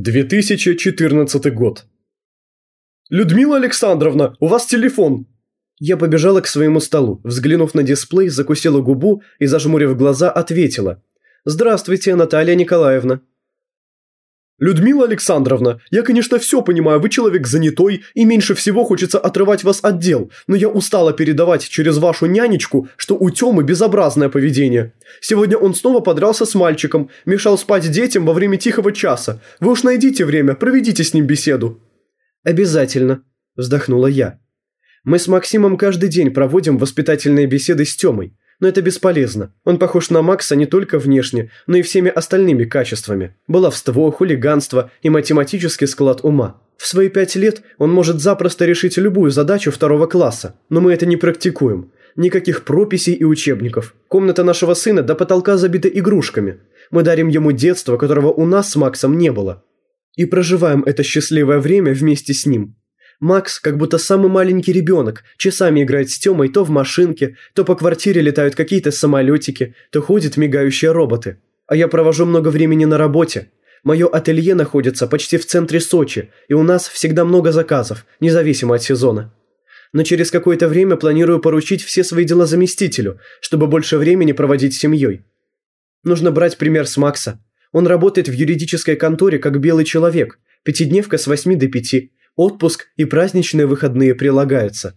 2014 год. «Людмила Александровна, у вас телефон!» Я побежала к своему столу, взглянув на дисплей, закусила губу и, зажмурив глаза, ответила. «Здравствуйте, Наталья Николаевна». «Людмила Александровна, я, конечно, все понимаю, вы человек занятой, и меньше всего хочется отрывать вас от дел, но я устала передавать через вашу нянечку, что у Тёмы безобразное поведение. Сегодня он снова подрался с мальчиком, мешал спать детям во время тихого часа. Вы уж найдите время, проведите с ним беседу». «Обязательно», – вздохнула я. «Мы с Максимом каждый день проводим воспитательные беседы с Тёмой но это бесполезно. Он похож на Макса не только внешне, но и всеми остальными качествами. Баловство, хулиганство и математический склад ума. В свои пять лет он может запросто решить любую задачу второго класса, но мы это не практикуем. Никаких прописей и учебников. Комната нашего сына до потолка забита игрушками. Мы дарим ему детство, которого у нас с Максом не было. И проживаем это счастливое время вместе с ним. Макс, как будто самый маленький ребенок, часами играет с Тёмой то в машинке, то по квартире летают какие-то самолетики, то ходят мигающие роботы. А я провожу много времени на работе. Мое ателье находится почти в центре Сочи, и у нас всегда много заказов, независимо от сезона. Но через какое-то время планирую поручить все свои дела заместителю, чтобы больше времени проводить с семьей. Нужно брать пример с Макса. Он работает в юридической конторе как белый человек, пятидневка с 8 до 5, Отпуск и праздничные выходные прилагаются.